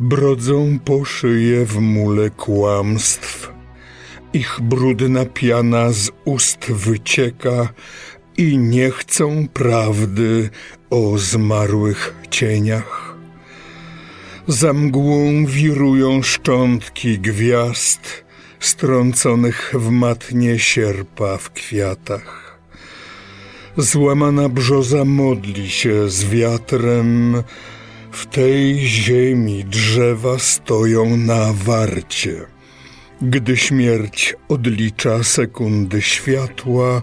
Brodzą po szyję w mule kłamstw. Ich brudna piana z ust wycieka i nie chcą prawdy o zmarłych cieniach. Za mgłą wirują szczątki gwiazd, strąconych w matnie sierpa w kwiatach. Złamana brzoza modli się z wiatrem, w tej ziemi drzewa stoją na warcie. Gdy śmierć odlicza sekundy światła,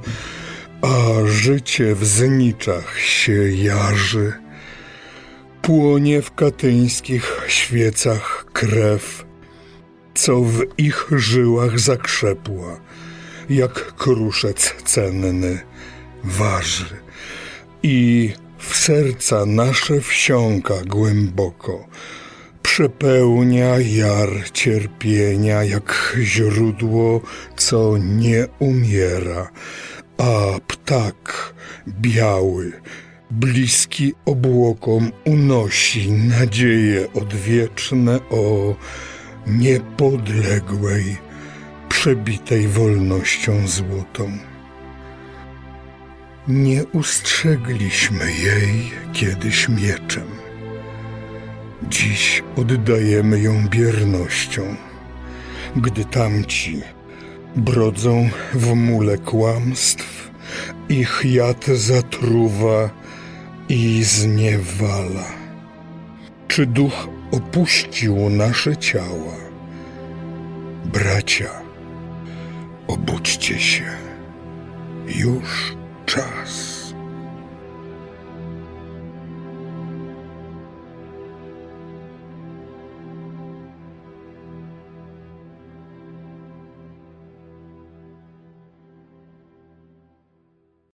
a życie w zniczach się jarzy. Płonie w katyńskich świecach krew, co w ich żyłach zakrzepła, jak kruszec cenny waży. I w serca nasze wsiąka głęboko, przepełnia jar cierpienia jak źródło, co nie umiera, a ptak biały, bliski obłokom unosi nadzieje odwieczne o niepodległej, przebitej wolnością złotą. Nie ustrzegliśmy jej kiedyś mieczem. Dziś oddajemy ją biernością, gdy tamci brodzą w mule kłamstw, ich jad zatruwa i zniewala. Czy duch opuścił nasze ciała? Bracia, obudźcie się już. trust.